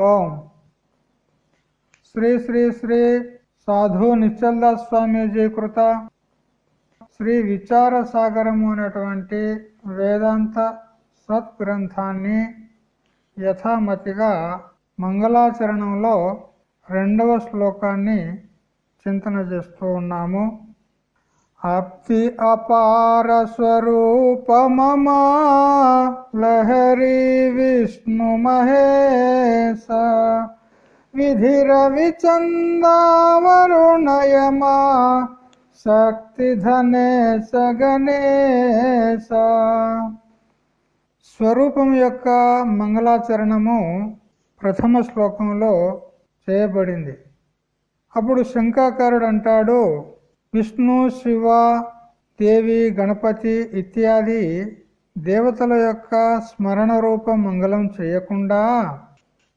ఓం. శ్రీ శ్రీ శ్రీ సాధు నిశ్చల్దాస్ స్వామీజీ కృత. శ్రీ విచార సాగరము అనేటువంటి వేదాంత సత్గ్రంథాన్ని యథామతిగా మంగళాచరణంలో రెండవ శ్లోకాన్ని చింతన చేస్తూ ఉన్నాము. అప్తి అపార స్వరూపమమా? లహరి విష్ణు మహేశ. విధిరవి చందావరుణయమా? శక్తి ధనేశ గణేశ. స్వరూపం యొక్క మంగళాచరణము ప్రథమ శ్లోకంలో చేయబడింది. అప్పుడు శంకాకారుడు అంటాడు విష్ణు శివ దేవి గణపతి ఇత్యాది దేవతల యొక్క స్మరణ రూప మంగళం చేయకుండా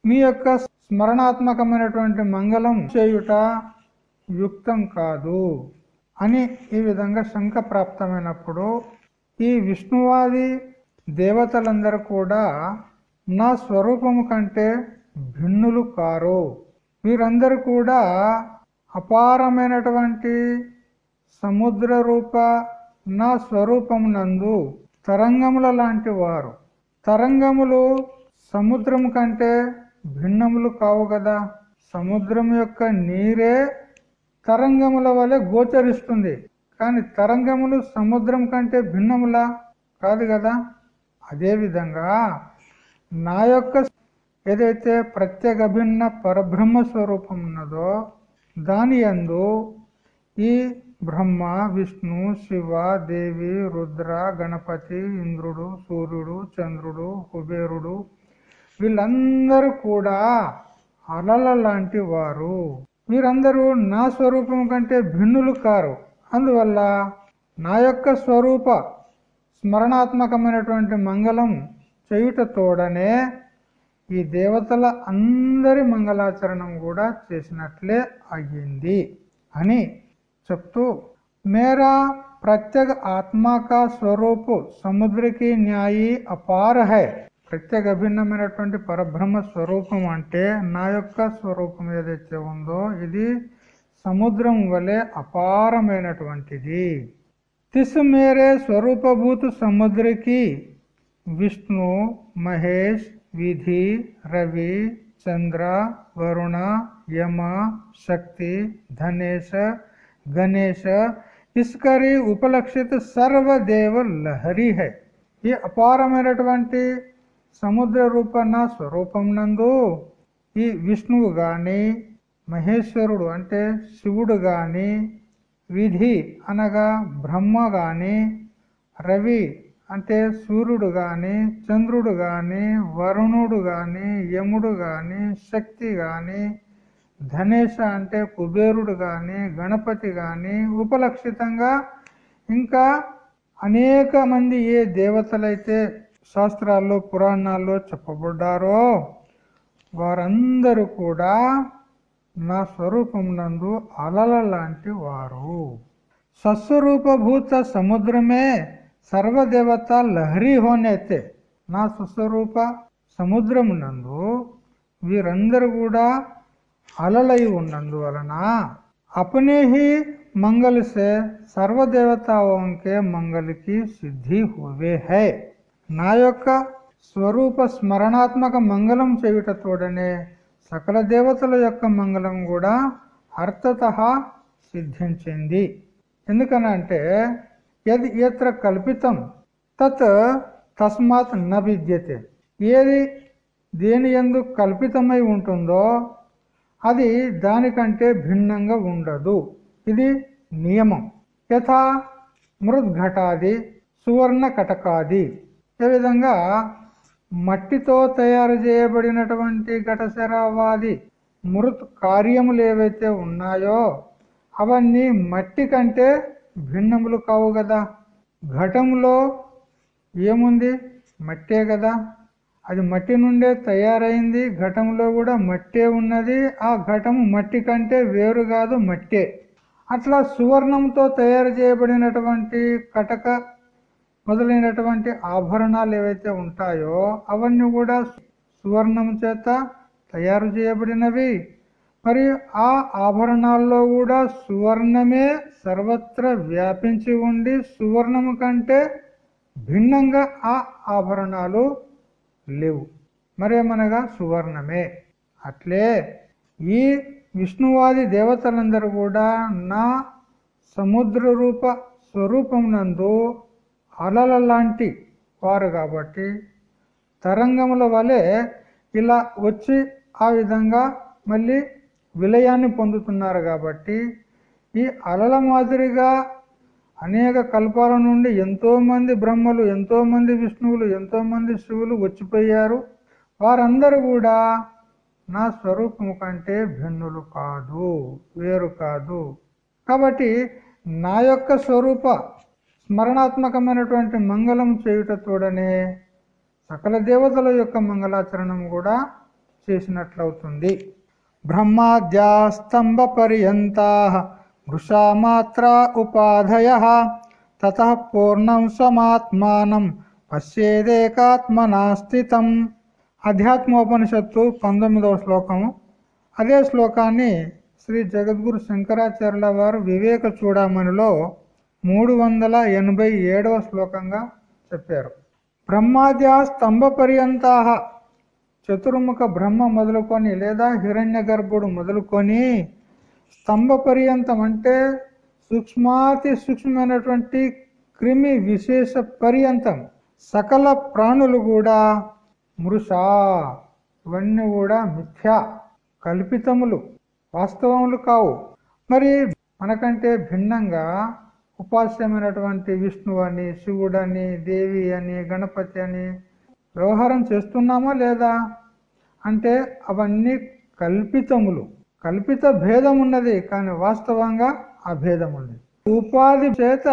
మీ యొక్క స్మరణాత్మకమైనటువంటి మంగళం చేయుట యుక్తం కాదు అని ఈ విధంగా శంక ప్రాప్తమైనప్పుడు ఈ విష్ణువాది దేవతలందరూ కూడా నా స్వరూపము కంటే భిన్నులు కారు. వీరందరూ కూడా అపారమైనటువంటి సముద్ర రూప నా స్వరూపం నందు తరంగముల లాంటి వారు. తరంగములు సముద్రం కంటే భిన్నములు కావు కదా సముద్రం యొక్క నీరే తరంగముల వలె గోచరిస్తుంది. కానీ తరంగములు సముద్రం కంటే భిన్నములా కాదు కదా అదేవిధంగా నా యొక్క ఏదైతే ప్రత్యేక భిన్న పరబ్రహ్మ స్వరూపం ఉన్నదో దాని యందు ఈ బ్రహ్మ విష్ణు శివ దేవి రుద్ర గణపతి ఇంద్రుడు సూర్యుడు చంద్రుడు కుబేరుడు. వీళ్ళందరూ కూడా అలల లాంటి వారు. వీరందరూ నా స్వరూపం కంటే భిన్నులు కారు. అందువల్ల నా యొక్క స్వరూప స్మరణాత్మకమైనటువంటి మంగళం చేయుట తోడనే ఈ దేవతల అందరి మంగళాచరణం కూడా చేసినట్లే అయ్యింది అని చెప్తూ మేరా ప్రత్యేక ఆత్మాక స్వరూపు సముద్రకి న్యాయి అపార హై. ప్రత్యేక అభిన్నమైనటువంటి పరబ్రహ్మ స్వరూపం అంటే నా యొక్క స్వరూపం ఏదైతే ఉందో ఇది సముద్రం వలె అపారమైనటువంటిది. తిస్ మేరే స్వరూపభూత సముద్రకి విష్ణు మహేష్ విధి రవి చంద్ర వరుణ యమ శక్తి ధనేశ గణేश ఇస్కరి ఉపలక్షిత సర్వదేవ లహరి హై ఈ అపారమైనటువంటి సముద్ర రూపణ స్వరూపం నందు ఈ విష్ణువు గాని మహేశ్వరుడు అంటే శివుడు గాని విధి అనగా బ్రహ్మ గాని రవి అంటే సూర్యుడు గాని చంద్రుడు గాని వరుణుడు గాని యముడు గాని శక్తి గాని ధనేశ అంటే కుబేరుడు కానీ గణపతి కానీ ఉపలక్షితంగా ఇంకా అనేక మంది ఏ దేవతలైతే శాస్త్రాల్లో పురాణాల్లో చెప్పబడ్డారో వారందరూ కూడా నా స్వరూపం నందు అలల లాంటి వారు. స్వస్వరూపభూత సముద్రమే సర్వదేవత లహరి హోనైతే నా స్వస్వరూప సముద్రం నందు వీరందరూ కూడా అలలై ఉన్నందువలన अपने ही मंगल से सर्व देवताओं के मंगल की सिद्धि हुए है నా యొక్క స్వరూప స్మరణాత్మక మంగళం చేయుట తోడనే సకల దేవతల యొక్క మంగళం కూడా అర్థత సిద్ధించింది ఎందుకనంటే యది ఎత్ర కల్పితం తత్ తస్మాత్ న విద్యతే ఏది దేని ఎందు కల్పితమై ఉంటుందో అది దానికంటే భిన్నంగా ఉండదు. ఇది నియమం. యథా మృద్ఘటాది సువర్ణ కటకాది ఏ విధంగా మట్టితో తయారు చేయబడినటువంటి ఘటశరావాది మృత్ కార్యములు ఏవైతే ఉన్నాయో అవన్నీ మట్టి కంటే భిన్నములు కావు కదా. ఘటంలో ఏముంది? మట్టే కదా. అది మట్టి నుండే తయారైంది ఘటంలో కూడా మట్టే ఉన్నది. ఆ ఘటము మట్టి కంటే వేరు కాదు మట్టే. అట్లా సువర్ణంతో తయారు చేయబడినటువంటి కటక మొదలైనటువంటి ఆభరణాలు ఏవైతే ఉంటాయో అవన్నీ కూడా సువర్ణం చేత తయారు చేయబడినవి. మరి ఆ ఆభరణాల్లో కూడా సువర్ణమే సర్వత్ర వ్యాపించి ఉండి సువర్ణము కంటే భిన్నంగా ఆ ఆభరణాలు లేవు. మరేమనగా సువర్ణమే. అట్లే ఈ విష్ణువాది దేవతలందరూ కూడా నా సముద్ర రూప స్వరూపం నందు అలల లాంటి వారు కాబట్టి తరంగముల వలె ఇలా వచ్చి ఆ విధంగా మళ్ళీ విలయాన్ని పొందుతున్నారు కాబట్టి ఈ అలల మాదిరిగా అనేక కల్పాల నుండి ఎంతోమంది బ్రహ్మలు ఎంతోమంది విష్ణువులు ఎంతోమంది శివులు వచ్చిపోయారు. వారందరూ కూడా నా స్వరూపము కంటే భిన్నులు కాదు వేరు కాదు. కాబట్టి నా యొక్క స్వరూప స్మరణాత్మకమైనటువంటి మంగళం చేయుటతోడనే సకల దేవతల యొక్క మంగళాచరణం కూడా చేసినట్లవుతుంది. బ్రహ్మాద్యాస్తంభ పర్యంతా వృషామాత్ర ఉపాధయ తత పూర్ణం స్వమాత్మానం పశ్యేదేకాత్మనా స్థితం అధ్యాత్మోపనిషత్తు పంతొమ్మిదవ శ్లోకము. అదే శ్లోకాన్ని శ్రీ జగద్గురు శంకరాచార్యుల వారు వివేక చూడమనిలో మూడు వందల ఎనభై ఏడవ శ్లోకంగా చెప్పారు. బ్రహ్మాద్యా స్తంభ పర్యంతా చతుర్ముఖ బ్రహ్మ మొదలుకొని లేదా హిరణ్య గర్భుడు మొదలుకొని స్తంభ పర్యంతం అంటే సూక్ష్మాతి సూక్ష్మమైనటువంటి క్రిమి విశేష పర్యంతం. సకల ప్రాణులు కూడా మృషా ఇవన్నీ కూడా మిథ్యా కల్పితములు వాస్తవములు కావు. మరి మనకంటే భిన్నంగా ఉపాస్యమైనటువంటి విష్ణువు అని శివుడు అని దేవి అని గణపతి అని వ్యవహారం చేస్తున్నామా లేదా? అంటే అవన్నీ కల్పితములు. కల్పిత భేదం ఉన్నది కానీ వాస్తవంగా ఆ భేదం ఉంది ఉపాధి చేత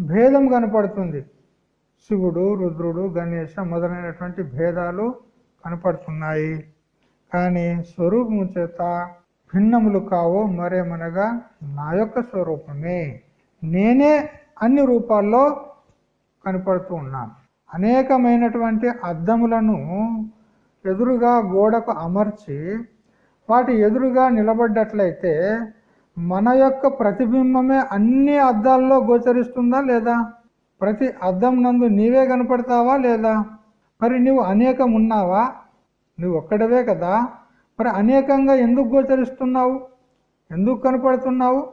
భేదం కనపడుతుంది. శివుడు రుద్రుడు గణేష మొదలైనటువంటి భేదాలు కనపడుతున్నాయి. కానీ స్వరూపము చేత భిన్నములు కావు మరేమనగా నా యొక్క స్వరూపమే. నేనే అన్ని రూపాల్లో కనపడుతూ ఉన్నాను. అనేకమైనటువంటి అద్దములను ఎదురుగా గోడకు అమర్చి వాటి ఎదురుగా నిలబడ్డట్లయితే మన యొక్క ప్రతిబింబమే అన్ని అద్దాల్లో గోచరిస్తుందా లేదా? ప్రతి అద్దం నందు నీవే కనపడతావా లేదా? మరి నువ్వు అనేకం ఉన్నావా? నువ్వు ఒక్కడవే కదా? మరి అనేకంగా ఎందుకు గోచరిస్తున్నావు? ఎందుకు కనపడుతున్నావు?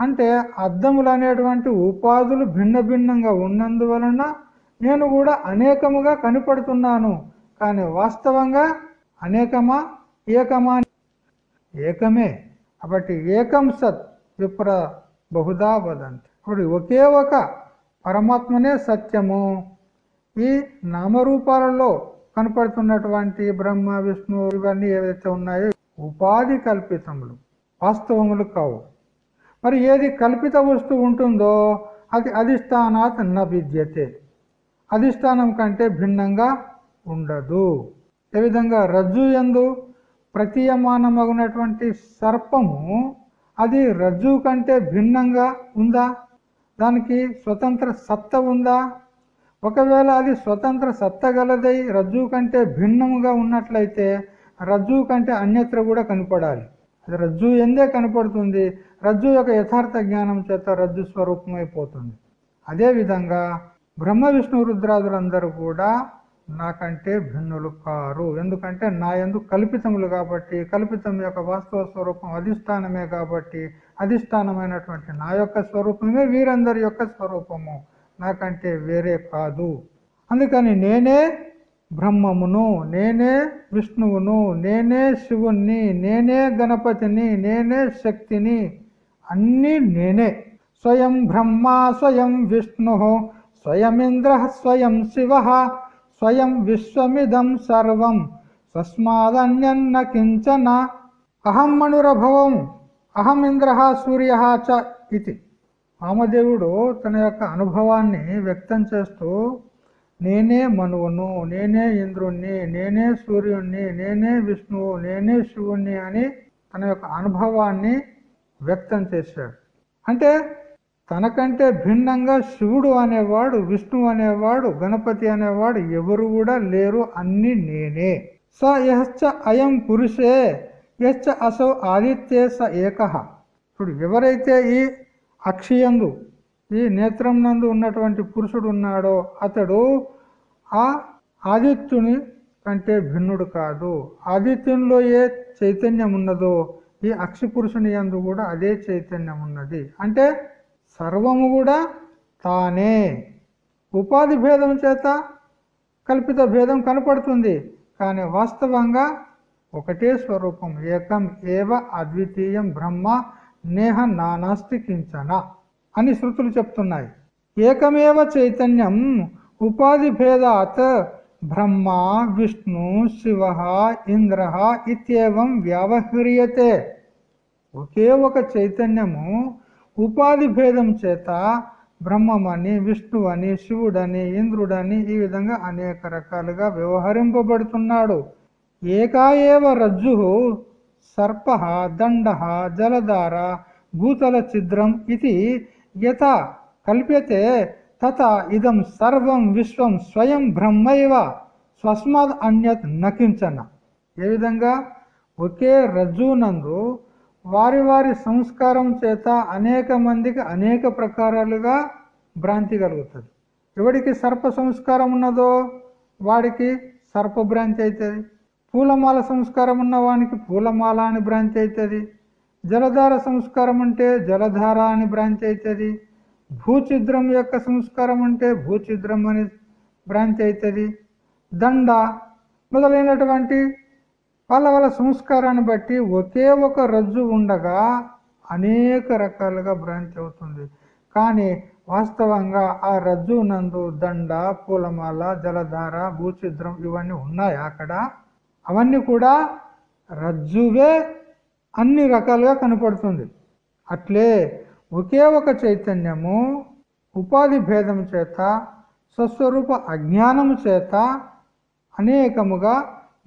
అంటే అద్దములు అనేటువంటి ఉపాధులు భిన్న భిన్నంగా ఉన్నందువలన నేను కూడా అనేకముగా కనపడుతున్నాను. కానీ వాస్తవంగా అనేకమా? ఏకమా? ఏకమే. కాబట్టి ఏకం సత్ విప్ర బహుదా వదంతి. ఇప్పుడు ఒకే ఒక పరమాత్మనే సత్యము. ఈ నామరూపాలలో కనపడుతున్నటువంటి బ్రహ్మ విష్ణు ఇవన్నీ ఏవైతే ఉన్నాయో ఉపాధి కల్పితములు వాస్తవములు కావు. మరి ఏది కల్పిత వస్తువు ఉంటుందో అది అధిష్టానాత్ న విద్యతే అధిష్టానం కంటే భిన్నంగా ఉండదు. ఏ విధంగా రజ్జు ఎందు ప్రతీయమానమగినటువంటి సర్పము అది రజ్జు కంటే భిన్నంగా ఉందా? దానికి స్వతంత్ర సత్త ఉందా? ఒకవేళ అది స్వతంత్ర సత్త గలదై రజ్జు కంటే భిన్నముగా ఉన్నట్లయితే రజ్జు కంటే అన్యత్ర కూడా కనపడాలి. అది రజ్జు ఎందే కనపడుతుంది? రజ్జు యొక్క యథార్థ జ్ఞానం చేత రజ్జు స్వరూపమైపోతుంది. అదేవిధంగా బ్రహ్మ విష్ణు రుద్రాదులందరూ కూడా నాకంటే భిన్నులు కారు. ఎందుకంటే నా ఎందు కల్పితములు కాబట్టి కల్పితం యొక్క వాస్తవ స్వరూపం అధిష్టానమే కాబట్టి అధిష్టానమైనటువంటి నా యొక్క స్వరూపమే వీరందరి యొక్క స్వరూపము. నాకంటే వేరే కాదు. అందుకని నేనే బ్రహ్మమును నేనే విష్ణువును నేనే శివుణ్ణి నేనే గణపతిని నేనే శక్తిని అన్నీ నేనే. స్వయం బ్రహ్మ స్వయం విష్ణు స్వయమింద్ర స్వయం శివ స్వయం విశ్వమిదం సర్వం. తస్మాదన్యన్న కించన. అహం మనురభవం అహం ఇంద్ర సూర్య చ ఇది. వామదేవుడు తన యొక్క అనుభవాన్ని వ్యక్తం చేస్తూ నేనే మనువును నేనే ఇంద్రుణ్ణి నేనే సూర్యుణ్ణి నేనే విష్ణువు నేనే శివుణ్ణి అని తన యొక్క అనుభవాన్ని వ్యక్తం చేశాడు. అంటే తనకంటే భిన్నంగా శివుడు అనేవాడు విష్ణువు అనేవాడు గణపతి అనేవాడు ఎవరు కూడా లేరు అన్ని నేనే. స యశ్చ అయం పురుషే యశ్చ అసౌ ఆదిత్యే స ఏక. ఇప్పుడు ఎవరైతే ఈ అక్షియందు ఈ నేత్రం నందు ఉన్నటువంటి పురుషుడు ఉన్నాడో అతడు ఆ ఆదిత్యుని కంటే భిన్నుడు కాదు. ఆదిత్యంలో ఏ చైతన్యం ఉన్నదో ఈ అక్షి పురుషుని యందు కూడా అదే చైతన్యం ఉన్నది అంటే సర్వము కూడా తానే. ఉపాధి భేదం చేత కల్పిత భేదం కనపడుతుంది. కానీ వాస్తవంగా ఒకటే స్వరూపం ఏకం ఏవ అద్వితీయం బ్రహ్మ నేహ నానాస్తి కించన అని శృతులు చెప్తున్నాయి. ఏకమేవ చైతన్యం ఉపాధి భేదాత్ బ్రహ్మ విష్ణు శివ ఇంద్ర ఇత్యేవం వ్యావహ్రియతే. ఒకే ఒక చైతన్యము ఉపాధి భేదం చేత బ్రహ్మమని విష్ణువని శివుడని ఇంద్రుడని ఈ విధంగా అనేక రకాలుగా వ్యవహరింపబడుతున్నాడు. ఏకాయేవ రజ్జు సర్ప దండ జలధార భూతల ఛిద్రం ఇది యత కల్ప్యతే తత ఇదం సర్వం విశ్వం స్వయం బ్రహ్మైవ స్వస్మాద్ అన్యత్ నకించన. ఏ విధంగా? ఒకే రజ్జునందు వారి వారి సంస్కారం చేత అనేక మందికి అనేక ప్రకారాలుగా భ్రాంతి కలుగుతుంది. ఎవడికి సర్ప సంస్కారం ఉన్నదో వాడికి సర్పభ్రాంతి అవుతుంది పూలమాల సంస్కారం ఉన్నవానికి పూలమాల అని భ్రాంతి అవుతుంది జలధార సంస్కారం అంటే జలధార అని భ్రాంతి అవుతుంది భూచిద్రం యొక్క సంస్కారం అంటే భూచిద్రం అని భ్రాంతి అవుతుంది దండ మొదలైనటువంటి వాళ్ళ వాళ్ళ సంస్కారాన్ని బట్టి ఒకే ఒక రజ్జు ఉండగా అనేక రకాలుగా భ్రాంతి అవుతుంది. కానీ వాస్తవంగా ఆ రజ్జు నందు దండ పూలమాల జలధార భూచిద్రం ఇవన్నీ ఉన్నాయి. అక్కడ అవన్నీ కూడా రజ్జువే అన్ని రకాలుగా కనపడుతుంది. అట్లే ఒకే ఒక చైతన్యము ఉపాధి భేదం చేత స్వస్వరూప అజ్ఞానము చేత అనేకముగా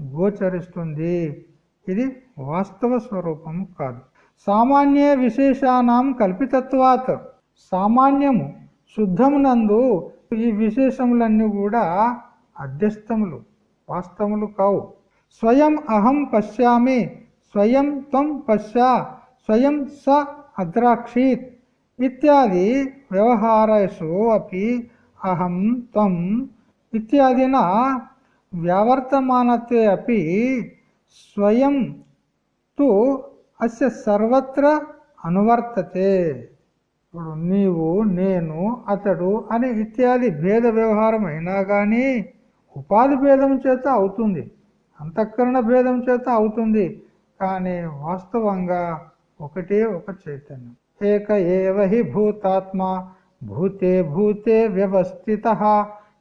గోచరిస్తుంది. ఇది వాస్తవ స్వరూపము కాదు. సామాన్య విశేషానం కల్పితత్వాత్. సామాన్యము శుద్ధమునందు ఈ విశేషములన్నీ కూడా అధ్యస్థములు వాస్తవములు కావు. స్వయం అహం పశ్యామి స్వయం త్వం పశ్యా స్వయం స అద్రాక్షీత్ ఇత్యాది వ్యవహారేషు అపి అహం త్వం ఇత్యాదిన వ్యావర్తమానత్వే అపి స్వయం తు అస్య సర్వత్ర అనువర్తతే. ఇప్పుడు నీవు నేను అతడు అని ఇత్యాది భేద వ్యవహారం అయినా కానీ ఉపాధి భేదం చేత అవుతుంది. అంతఃకరణ భేదం చేత అవుతుంది. కానీ వాస్తవంగా ఒకటే ఒక చైతన్యం. ఏక ఏవహి భూతాత్మ భూతే భూతే వ్యవస్థిత.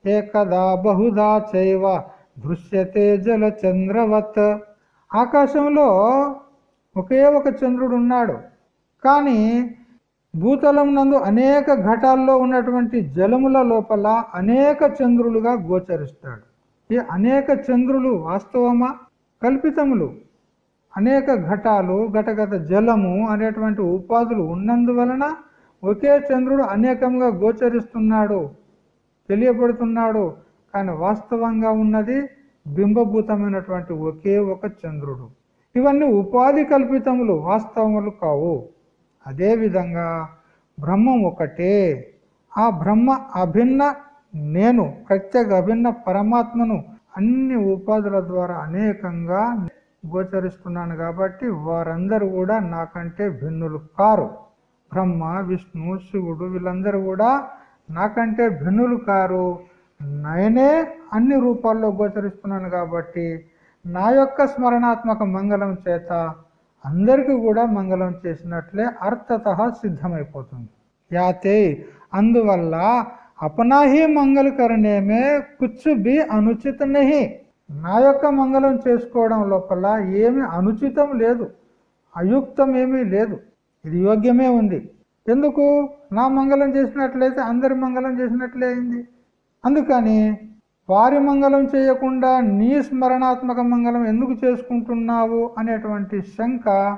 ఏకదా బహుదా చైవ దృశ్యతే జల చంద్రవత్ ఆకాశంలో ఒకే ఒక చంద్రుడు ఉన్నాడు కానీ భూతలం నందు అనేక ఘటాల్లో ఉన్నటువంటి జలముల లోపల అనేక చంద్రులుగా గోచరిస్తాడు. ఈ అనేక చంద్రులు వాస్తవమా? కల్పితములు. అనేక ఘటాలు ఘటగత జలము అనేటువంటి ఉపాధులు ఉన్నందువలన ఒకే చంద్రుడు అనేకంగా గోచరిస్తున్నాడు తెలియబడుతున్నాడు కానీ వాస్తవంగా ఉన్నది బింబభూతమైనటువంటి ఒకే ఒక చంద్రుడు. ఇవన్నీ ఉపాధి కల్పితములు వాస్తవములు కావు. అదేవిధంగా బ్రహ్మం ఒకటే. ఆ బ్రహ్మ అభిన్న నేను ప్రత్యేక అభిన్న పరమాత్మను అన్ని ఉపాధుల ద్వారా అనేకంగా గోచరిస్తున్నాను కాబట్టి వారందరూ కూడా నాకంటే భిన్నులు కారు. బ్రహ్మ విష్ణు శివుడు వీళ్ళందరూ కూడా నాకంటే భిన్నులు కారు. నేనే అన్ని రూపాల్లో గోచరిస్తున్నాను కాబట్టి నా యొక్క స్మరణాత్మక మంగళం చేత అందరికీ కూడా మంగళం చేసినట్లే అర్థత సిద్ధమైపోతుంది. యాతే అందువల్ల అపనాహి మంగళ కరణేమే కుచ్చు బి అనుచిత నహి. నా యొక్క మంగళం చేసుకోవడం లోపల ఏమి అనుచితం లేదు అయుక్తం ఏమీ లేదు ఇది యోగ్యమే ఉంది. ఎందుకు? నా మంగళం చేసినట్లయితే అందరి మంగళం చేసినట్లే అయింది. అందుకని వారి మంగళం చేయకుండా నీ స్మరణాత్మక మంగళం ఎందుకు చేసుకుంటున్నావు అనేటువంటి శంక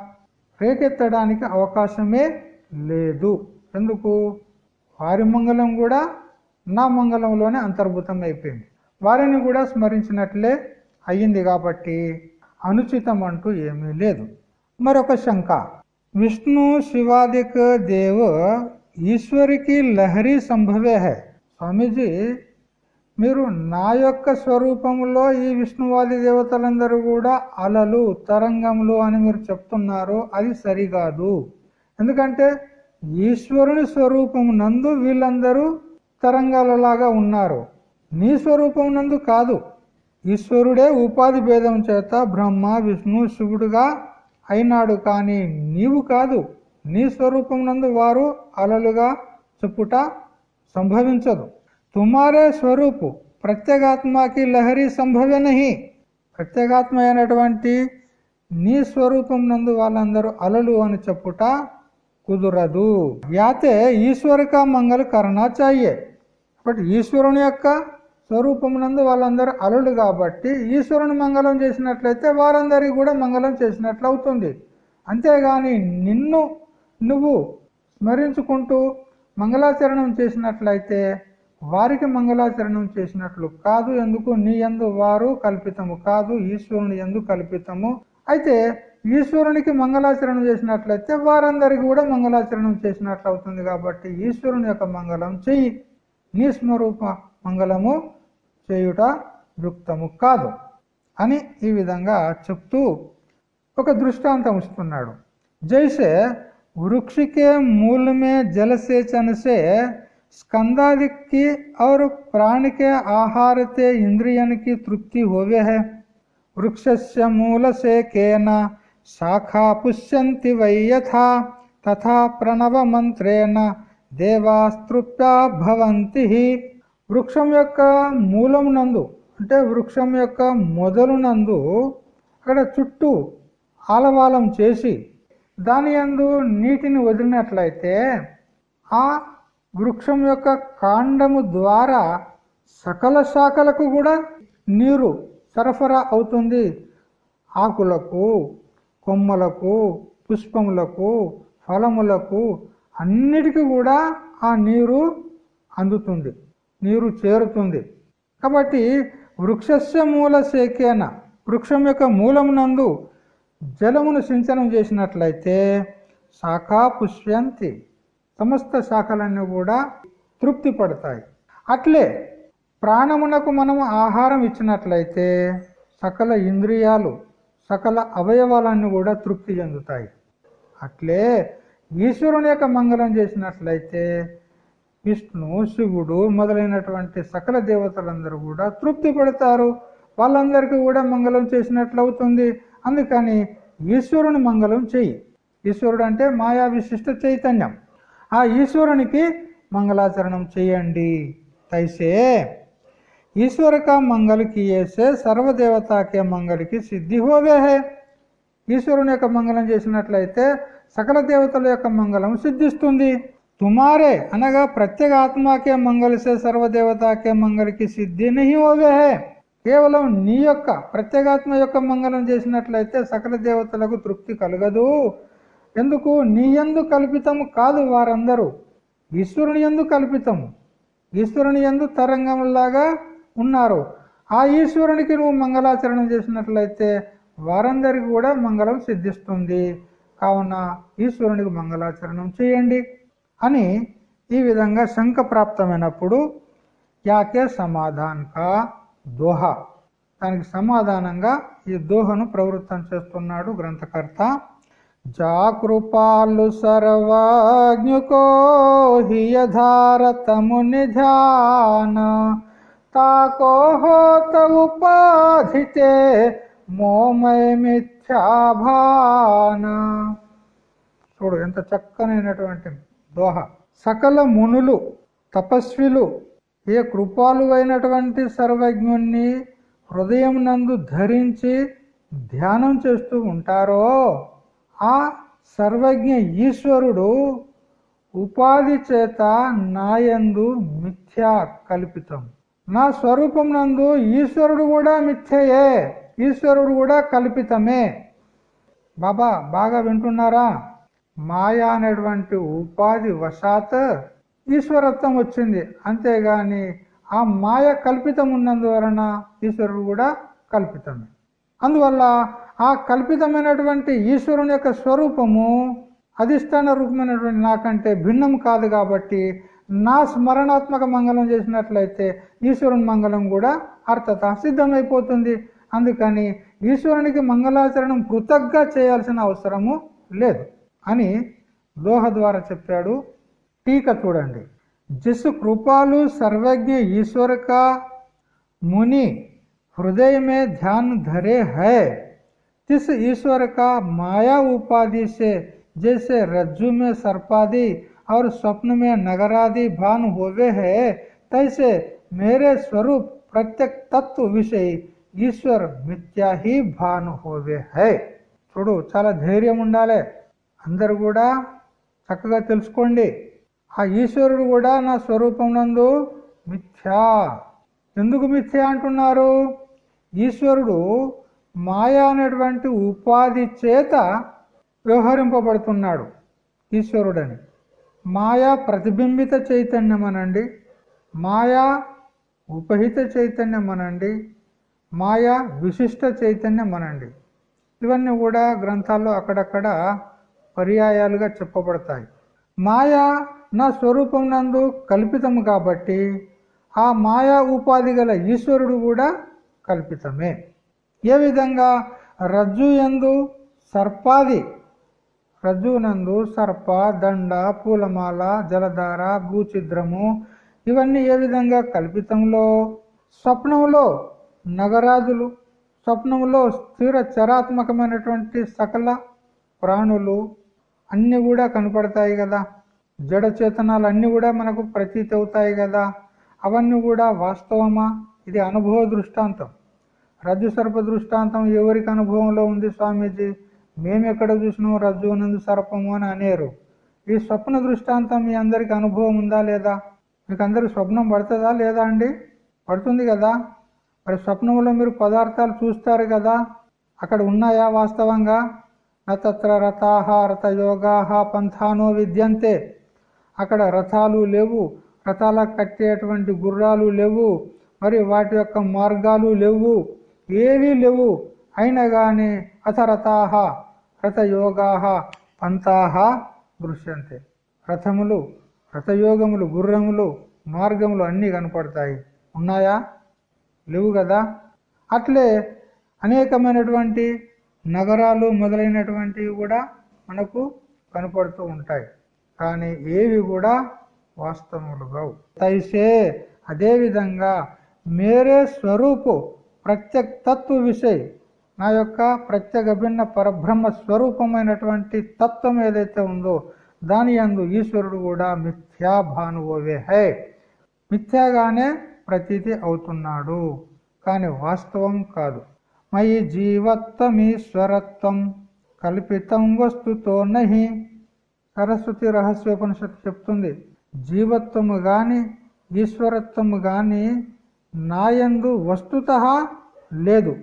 రేకెత్తడానికి అవకాశమే లేదు. ఎందుకు? వారి మంగళం కూడా నా మంగళంలోనే అంతర్భూతం అయిపోయింది. వారిని కూడా స్మరించినట్లే అయ్యింది కాబట్టి అనుచితం అంటూ ఏమీ లేదు. మరొక శంక. విష్ణు శివాదిక్ దేవ్ ఈశ్వరికి లహరి సంభవే హై. స్వామీజీ మీరు నా యొక్క స్వరూపంలో ఈ విష్ణువాది దేవతలందరూ కూడా అలలు తరంగములు అని మీరు చెప్తున్నారు అది సరికాదు. ఎందుకంటే ఈశ్వరుని స్వరూపం నందు వీళ్ళందరూ తరంగాలలాగా ఉన్నారు. నీ స్వరూపం నందు కాదు. ఈశ్వరుడే ఉపాధి భేదం చేత బ్రహ్మ విష్ణు శివుడుగా అయినాడు కానీ నీవు కాదు. నీ స్వరూపం నందు వారు అలలుగా చెప్పుట సంభవించదు. తుమారే స్వరూపు. ప్రత్యేగాత్మకి లహరి సంభవే నహి. ప్రత్యేగాత్మ అయినటువంటి నీ స్వరూపం నందు వాళ్ళందరూ అలలు అని చెప్పుట కుదరదు. యాతే ఈశ్వరిక మంగళ కరణ చాయే. బట్ ఈశ్వరుని యొక్క స్వరూపం నందు వాళ్ళందరూ అలలు కాబట్టి ఈశ్వరుని మంగళం చేసినట్లయితే వారందరికీ కూడా మంగళం చేసినట్లు అవుతుంది. అంతేగాని నిన్ను నువ్వు స్మరించుకుంటూ మంగళాచరణం చేసినట్లయితే వారికి మంగళాచరణం చేసినట్లు కాదు ఎందుకు? నీ ఎందు వారు కల్పితము కాదు ఈశ్వరుని ఎందు కల్పితము. అయితే ఈశ్వరునికి మంగళాచరణం చేసినట్లయితే వారందరికీ కూడా మంగళాచరణం చేసినట్లు అవుతుంది కాబట్టి ఈశ్వరుని యొక్క మంగళం చెయ్యి. నీ స్వరూప మంగళము చేయుట యుక్తము కాదు అని ఈ విధంగా చెప్తూ ఒక దృష్టాంతం ఇస్తున్నాడు. జైసే వృక్షికే మూలమే జలసేచనసే जल सेचन से स्कंदादि की और प्राण के आहार ते इंद्रियन की तृप्ति होवे है वृक्षस्य मूल से केन शाखा पुष्यन्ति वै यथा तथा प्रणव మంత్రేణ దేవాస్తృప్యా భవంతి వృక్షం యొక్క మూలం నందు అంటే వృక్షం యొక్క మొదలు నందు అక్కడ చుట్టూ ఆలవాలం చేసి దాని యందు నీటిని వదిలినట్లయితే ఆ వృక్షం యొక్క కాండము ద్వారా సకల శాఖలకు కూడా నీరు సరఫరా అవుతుంది. ఆకులకు కొమ్మలకు పుష్పములకు ఫలములకు అన్నిటికీ కూడా ఆ నీరు అందుతుంది నీరు చేరుతుంది. కాబట్టి వృక్షస్య మూల సేకేన వృక్షం యొక్క మూలమునందు జలమును సించనం చేసినట్లయితే శాఖా పుష్యంతి సమస్త శాఖలన్నీ కూడా తృప్తి పడతాయి అట్లే ప్రాణమునకు మనము ఆహారం ఇచ్చినట్లయితే సకల ఇంద్రియాలు సకల అవయవాలన్నీ కూడా తృప్తి చెందుతాయి. అట్లే ఈశ్వరుని యొక్క మంగళం చేసినట్లయితే విష్ణు శివుడు మొదలైనటువంటి సకల దేవతలందరూ కూడా తృప్తి పడతారు. వాళ్ళందరికీ కూడా మంగళం చేసినట్లు అవుతుంది. అందుకని ఈశ్వరుని మంగళం చెయ్యి. ఈశ్వరుడు అంటే మాయా విశిష్ట చైతన్యం. ఆ ఈశ్వరునికి మంగళాచరణం చేయండి. తైసే ఈశ్వరక మంగళకి వేసే సర్వదేవతాకే మంగళకి సిద్ధి హోవే హే ఈశ్వరుని యొక్క మంగళం చేసినట్లయితే సకల దేవతల యొక్క మంగళం సిద్ధిస్తుంది. తుమారే అనగా ప్రత్యేక ఆత్మాకే మంగళసే సర్వదేవతాకే మంగళకి సిద్ధి నహి హోవే హే కేవలం నీ యొక్క ప్రత్యేకాత్మ యొక్క మంగళం చేసినట్లయితే సకల దేవతలకు తృప్తి కలగదు. ఎందుకు? నీ ఎందు కల్పితము కాదు వారందరూ. ఈశ్వరుని ఎందు కల్పితము. ఈశ్వరుని ఎందు తరంగంలాగా ఉన్నారు. ఆ ఈశ్వరునికి నువ్వు మంగళాచరణం చేసినట్లయితే వారందరికి కూడా మంగళం సిద్ధిస్తుంది. కావున ఈశ్వరునికి మంగళాచరణం చేయండి అని ఈ విధంగా శంఖ ప్రాప్తమైనప్పుడు యాకే సమాధానక దోహ. దానికి సమాధానంగా ఈ దోహను ప్రవృత్తం చేస్తున్నాడు గ్రంథకర్త. జాకృపాలు సర్వాజ్ఞుకో హియధారతము నిధాన తాకో హోత ఉపాధితే మోమయ మిథ్యాభాన. చూడు ఎంత చక్కనైనటువంటి దోహ. సకల మునులు తపస్విలు ఏ కృపాలు అయినటువంటి సర్వజ్ఞుణ్ణి హృదయం నందు ధరించి ధ్యానం చేస్తూ ఉంటారో ఆ సర్వజ్ఞ ఈశ్వరుడు ఉపాధి చేత నాయందు మిథ్యా కల్పితం. నా స్వరూపం నందు ఈశ్వరుడు కూడా మిథ్యయే ఈశ్వరుడు కూడా కల్పితమే. బాబా బాగా వింటున్నారా? మాయా అనేటువంటి ఉపాధి వశాత్ ఈశ్వరత్వం వచ్చింది. అంతేగాని ఆ మాయ కల్పితం ఉన్నందువలన ఈశ్వరుడు కూడా కల్పితమే. అందువల్ల ఆ కల్పితమైనటువంటి ఈశ్వరుని యొక్క స్వరూపము అధిష్టాన రూపమైనటువంటి నాకంటే భిన్నం కాదు కాబట్టి నా స్మరణాత్మక మంగళం చేసినట్లయితే ఈశ్వరుని మంగళం కూడా అర్థత సిద్ధమైపోతుంది. అందుకని ఈశ్వరునికి మంగళాచరణం పృథగ్గా చేయాల్సిన అవసరము లేదు అని దోహ ద్వారా చెప్పాడు. టీక చూడండి. జిసు కృపాలు సర్వజ్ఞ ఈశ్వరక ముని హృదయమే ధ్యాన్ ధరే హై तिस ईश्वर का माया उपाधि से जैसे रज्जु में सर्पादि और स्वप्न में नगरादि भान होवे है तैसे मेरे स्वरूप प्रत्येक तत्व विषय ఈశ్వర్ మిథ్యా హి భాను హోవే హై చూడు చాలా ధైర్యం ఉండాలి అందరు కూడా చక్కగా తెలుసుకోండి ఆ ఈశ్వరుడు కూడా నా స్వరూపం నందు మిథ్యా ఎందుకు మిథ్య అంటున్నారు ఈశ్వరుడు మాయా అనేటువంటి ఉపాధి చేత వ్యవహరింపబడుతున్నాడు ఈశ్వరుడని. మాయా ప్రతిబింబిత చైతన్యం అనండి మాయా ఉపహిత చైతన్యం అనండి మాయా విశిష్ట చైతన్యం అనండి ఇవన్నీ కూడా గ్రంథాల్లో అక్కడక్కడ పర్యాయాలుగా చెప్పబడతాయి. మాయా నా స్వరూపం నందు కల్పితము కాబట్టి ఆ మాయా ఉపాధి గల ఈశ్వరుడు కూడా కల్పితమే. ఏ విధంగా? రజ్జు ఎందు సర్పాది. రజ్జునందు సర్ప దండ పూలమాల జలధార భూచిద్రము ఇవన్నీ ఏ విధంగా? కల్పితంలో. స్వప్నంలో నగరాజులు. స్వప్నంలో స్థిర చరాత్మకమైనటువంటి సకల ప్రాణులు అన్నీ కూడా కనపడతాయి కదా. జడ చేతనాలు అన్నీ కూడా మనకు ప్రతీతి అవుతాయి కదా. అవన్నీ కూడా వాస్తవమా? ఇది అనుభవ దృష్టాంతం. రజ్జు సర్ప దృష్టాంతం ఎవరికి అనుభవంలో ఉంది స్వామీజీ? మేము ఎక్కడ చూసినాం రజ్జు నందు సర్పము అని అనేరు. ఈ స్వప్న దృష్టాంతం మీ అందరికి అనుభవం ఉందా లేదా? మీకు అందరికి స్వప్నం పడుతుందా లేదా అండి? పడుతుంది కదా. మరి స్వప్నంలో మీరు పదార్థాలు చూస్తారు కదా. అక్కడ ఉన్నాయా వాస్తవంగా? నత్ర రథాహ రథయోగాహ పంథానో విద్యంతే. అక్కడ రథాలు లేవు. రథాలకు కట్టేటువంటి గుర్రాలు లేవు. మరి వాటి యొక్క మార్గాలు లేవు. ఏవీ లేవు. అయినా కానీ అథరథాహ రథయోగాహ పంతాహ దృశ్యంతే. రథములు రథయోగములు గుర్రములు మార్గములు అన్నీ కనపడతాయి. ఉన్నాయా? లేవు కదా? అట్లే అనేకమైనటువంటి నగరాలు మొదలైనటువంటివి కూడా మనకు కనపడుతూ ఉంటాయి. కానీ ఏవి కూడా వాస్తవములు కావు. తైసే అదేవిధంగా మేరే స్వరూపు ప్రత్యేక తత్వ విషయ్ నా యొక్క ప్రత్యేక భిన్న పరబ్రహ్మ స్వరూపమైనటువంటి తత్వం ఏదైతే ఉందో దాని అందు ఈశ్వరుడు కూడా మిథ్యా భానువే హై. మిథ్యాగానే ప్రతీతి అవుతున్నాడు. కానీ వాస్తవం కాదు. మయి జీవత్వమీశ్వరత్వం కల్పితం వస్తుతో నహి. సరస్వతి రహస్యోపనిషత్తు చెప్తుంది జీవత్వము గాని ఈశ్వరత్వము గాని నాయందు వస్తుత లేదు.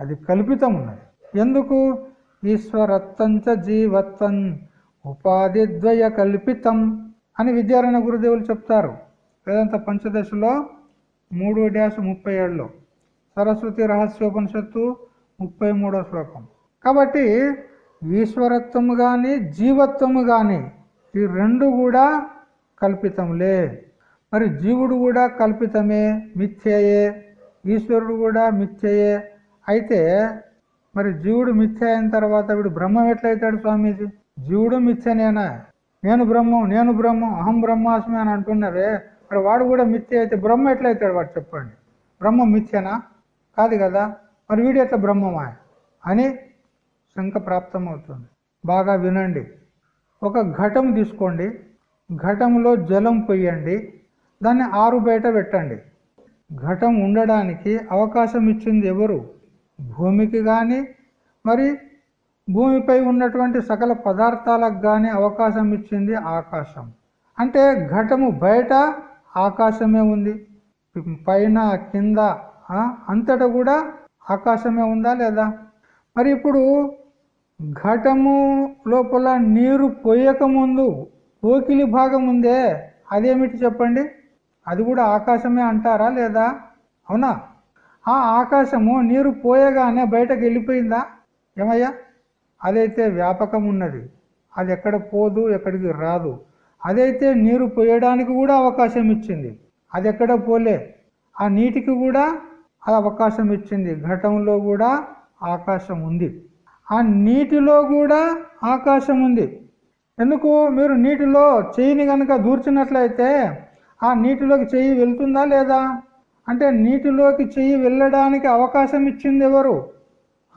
అది కల్పితం ఉన్నది ఎందుకు? ఈశ్వరత్వంచ జీవత్వం ఉపాధి ద్వయ కల్పితం అని విద్యారాయణ గురుదేవులు చెప్తారు. వేదాంత పంచదశలో మూడు డ్యాష్ ముప్పై ఏడులో. సరస్వతి రహస్యోపనిషత్తు ముప్పై మూడో శ్లోకం. కాబట్టి ఈశ్వరత్వము కానీ జీవత్వము కానీ ఈ రెండు కూడా కల్పితంలే మరి జీవుడు కూడా కల్పితమే మిథ్యయే ఈశ్వరుడు కూడా మిథ్యయే. అయితే మరి జీవుడు మిథ్య అయిన తర్వాత వీడు బ్రహ్మం ఎట్లయితాడు స్వామీజీ? జీవుడు మిథ్యనేనా? నేను బ్రహ్మం నేను బ్రహ్మం అహం బ్రహ్మాస్మి అని అంటున్నవే. మరి వాడు కూడా మిథ్య అయితే బ్రహ్మ ఎట్లయితాడు వాడు చెప్పండి. బ్రహ్మం మిథ్యనా? కాదు కదా. మరి వీడు ఎట్లా బ్రహ్మమా? అని శంక ప్రాప్తమవుతుంది. బాగా వినండి. ఒక ఘటం తీసుకోండి. ఘటంలో జలం పొయ్యండి దాన్ని ఆరు బయట పెట్టండి. ఘటం ఉండడానికి అవకాశం ఇచ్చింది ఎవరు? భూమికి కానీ మరి భూమిపై ఉన్నటువంటి సకల పదార్థాలకు కానీ అవకాశం ఇచ్చింది ఆకాశం. అంటే ఘటము బయట ఆకాశమే ఉంది. పైన కింద అంతటా కూడా ఆకాశమే ఉందా లేదా? మరి ఇప్పుడు ఘటము లోపల నీరు పోయక ముందు పోకిలి భాగం ఉందే? అదేమిటి చెప్పండి? అది కూడా ఆకాశమే అంటారా లేదా? అవునా? ఆ ఆకాశము నీరు పోయగానే బయటకు వెళ్ళిపోయిందా? ఏమయ్యా? అదైతే వ్యాపకం ఉన్నది. అది ఎక్కడ పోదు ఎక్కడికి రాదు. అదైతే నీరు పోయడానికి కూడా అవకాశం ఇచ్చింది. అది ఎక్కడ పోలే. ఆ నీటికి కూడా అది అవకాశం ఇచ్చింది. ఘటంలో కూడా ఆకాశం ఉంది. ఆ నీటిలో కూడా ఆకాశం ఉంది. ఎందుకు? మీరు నీటిలో చేయిని కనుక దూర్చినట్లయితే ఆ నీటిలోకి చెయ్యి వెళ్తుందా లేదా? అంటే నీటిలోకి చెయ్యి వెళ్ళడానికి అవకాశం ఇచ్చింది ఎవరు?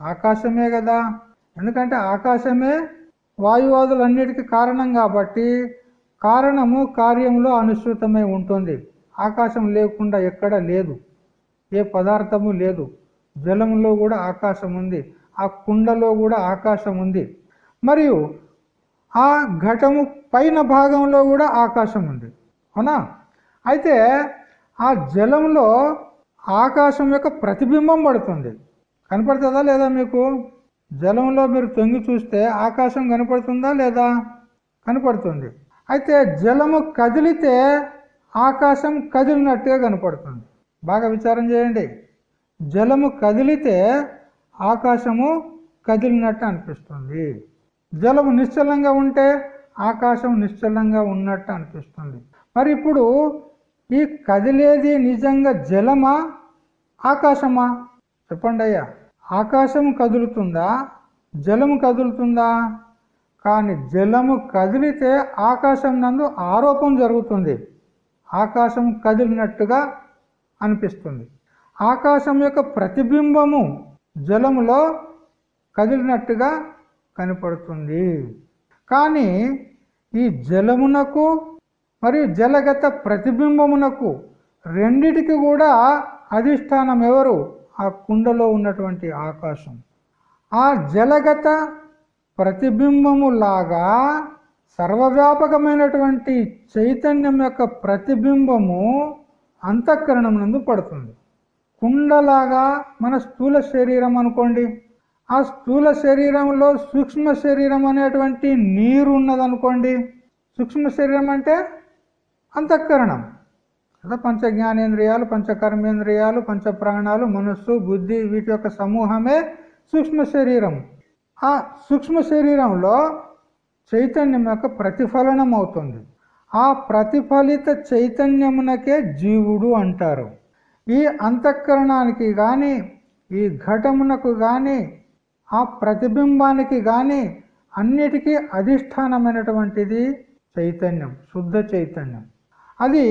ఆకాశమే కదా. ఎందుకంటే ఆకాశమే వాయువాదులన్నిటికీ కారణం కాబట్టి కారణము కార్యంలో అనుసృతమై ఉంటుంది. ఆకాశం లేకుండా ఎక్కడ లేదు. ఏ పదార్థము లేదు. జలంలో కూడా ఆకాశం ఉంది. ఆ కుండలో కూడా ఆకాశం ఉంది. మరియు ఆ ఘటము పైన భాగంలో కూడా ఆకాశం ఉంది. అవునా? అయితే ఆ జలంలో ఆకాశం యొక్క ప్రతిబింబం పడుతుంది. కనపడుతుందా లేదా మీకు? జలంలో మీరు తొంగి చూస్తే ఆకాశం కనపడుతుందా లేదా? కనపడుతుంది. అయితే జలము కదిలితే ఆకాశం కదిలినట్టుగా కనపడుతుంది. బాగా విచారం చేయండి. జలము కదిలితే ఆకాశము కదిలినట్టు అనిపిస్తుంది. జలము నిశ్చలంగా ఉంటే ఆకాశం నిశ్చలంగా ఉన్నట్టు అనిపిస్తుంది. మరి ఇప్పుడు ఈ కదిలేది నిజంగా జలమా? ఆకాశమా? చెప్పండి అయ్యా ఆకాశం కదులుతుందా? జలము కదులుతుందా? కానీ జలము కదిలితే ఆకాశం నందు ఆరోపం జరుగుతుంది. ఆకాశం కదిలినట్టుగా అనిపిస్తుంది. ఆకాశం యొక్క ప్రతిబింబము జలములో కదిలినట్టుగా కనపడుతుంది. కానీ ఈ జలమునకు మరియు జలగత ప్రతిబింబమునకు రెండిటికి కూడా అధిష్టానం ఎవరు? ఆ కుండలో ఉన్నటువంటి ఆకాశం. ఆ జలగత ప్రతిబింబములాగా సర్వవ్యాపకమైనటువంటి చైతన్యం యొక్క ప్రతిబింబము అంతఃకరణం నందు పడుతుంది. కుండలాగా మన స్థూల శరీరం అనుకోండి. ఆ స్థూల శరీరంలో సూక్ష్మ శరీరం అనేటువంటి నీరు ఉన్నదనుకోండి. సూక్ష్మ శరీరం అంటే అంతఃకరణం. కదా పంచ జ్ఞానేంద్రియాలు పంచకర్మేంద్రియాలు పంచ ప్రాణాలు మనస్సు బుద్ధి వీటి యొక్క సమూహమే సూక్ష్మ శరీరం. ఆ సూక్ష్మ శరీరంలో చైతన్యం యొక్క ప్రతిఫలనం అవుతుంది ఆ ప్రతిఫలిత చైతన్యమునకే జీవుడు అంటారు. ఈ అంతఃకరణానికి కానీ ఈ ఘటమునకు కానీ ఆ ప్రతిబింబానికి కానీ అన్నిటికీ అధిష్టానమైనటువంటిది చైతన్యం శుద్ధ చైతన్యం. అది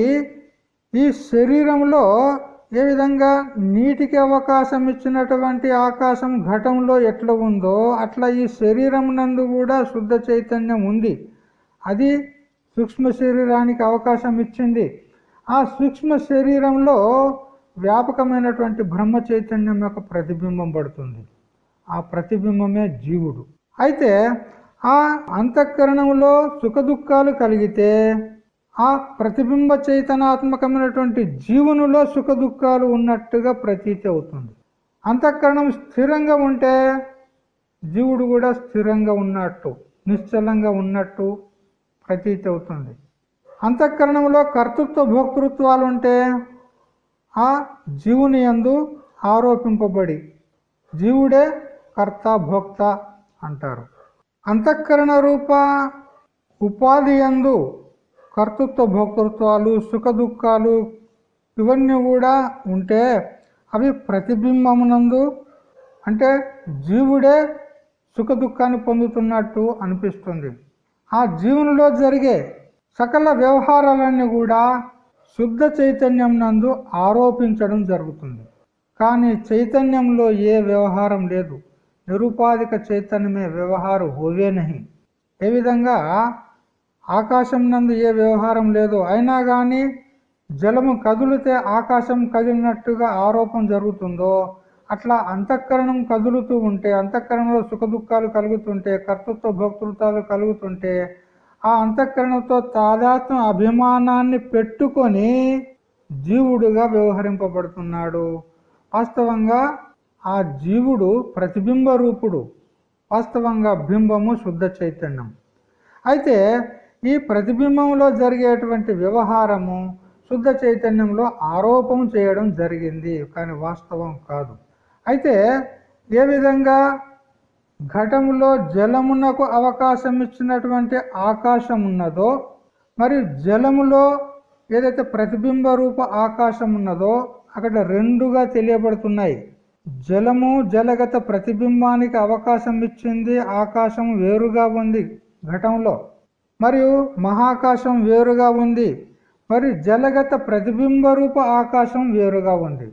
ఈ శరీరంలో ఏ విధంగా నీటికి అవకాశం ఇచ్చినటువంటి ఆకాశం ఘటంలో ఎట్లా ఉందో అట్లా ఈ శరీరం నందు కూడా శుద్ధ చైతన్యం ఉంది. అది సూక్ష్మ శరీరానికి అవకాశం ఇచ్చింది. ఆ సూక్ష్మ శరీరంలో వ్యాపకమైనటువంటి బ్రహ్మ చైతన్యం యొక్క ప్రతిబింబం పడుతుంది. ఆ ప్రతిబింబమే జీవుడు. అయితే ఆ అంతఃకరణంలో సుఖ దుఃఖాలు కలిగితే ఆ ప్రతిబింబ చైతనాత్మకమైనటువంటి జీవునిలో సుఖ దుఃఖాలు ఉన్నట్టుగా ప్రతీతి అవుతుంది. అంతఃకరణం స్థిరంగా ఉంటే జీవుడు కూడా స్థిరంగా ఉన్నట్టు నిశ్చలంగా ఉన్నట్టు ప్రతీతి అవుతుంది. అంతఃకరణంలో కర్తృత్వ భోక్తృత్వాలు ఉంటే ఆ జీవుని యందు ఆరోపింపబడి జీవుడే కర్త భోక్త అంటారు. అంతఃకరణ రూప ఉపాధి యందు కర్తృత్వ భోక్తృత్వాలు సుఖ దుఃఖాలు ఇవన్నీ కూడా ఉంటే అవి ప్రతిబింబమునందు అంటే జీవుడే సుఖ దుఃఖాన్ని పొందుతున్నట్టు అనిపిస్తుంది. ఆ జీవునిలో జరిగే సకల వ్యవహారాలన్నీ కూడా శుద్ధ చైతన్యం నందు ఆరోపించడం జరుగుతుంది. కానీ చైతన్యంలో ఏ వ్యవహారం లేదు. నిరుపాధిక చైతన్యమే వ్యవహారం హోవేనహి ఏ విధంగా ఆకాశం నందు ఏ వ్యవహారం లేదు అయినా కానీ జలము కదులితే ఆకాశం కదిలినట్టుగా ఆరోపం జరుగుతుందో అట్లా అంతఃకరణం కదులుతూ ఉంటే అంతఃకరణలో సుఖ దుఃఖాలు కలుగుతుంటే కర్తృత్వ భోక్తృత్వాలు కలుగుతుంటే ఆ అంతఃకరణతో తాదాత్మ అభిమానాన్ని పెట్టుకొని జీవుడుగా వ్యవహరింపబడుతున్నాడు. వాస్తవంగా ఆ జీవుడు ప్రతిబింబ రూపుడు వాస్తవంగా బింబము శుద్ధ చైతన్యం. అయితే ఈ ప్రతిబింబంలో జరిగేటువంటి వ్యవహారము శుద్ధ చైతన్యంలో ఆరోపం చేయడం జరిగింది కానీ వాస్తవం కాదు. అయితే ఏ విధంగా ఘటములో జలమునకు అవకాశం ఇచ్చినటువంటి ఆకాశం ఉన్నదో మరి జలములో ఏదైతే ప్రతిబింబ రూప ఆకాశం ఉన్నదో అక్కడ రెండుగా తెలియబడుతున్నాయి. జలము జలగత ప్రతిబింబానికి అవకాశం ఇచ్చింది ఆకాశం వేరుగా ఉంది ఘటంలో మరియు మహాకాశం వేరుగా ఉంది. మరి జలగత ప్రతిబింబ రూప ఆకాశం వేరుగా ఉంది.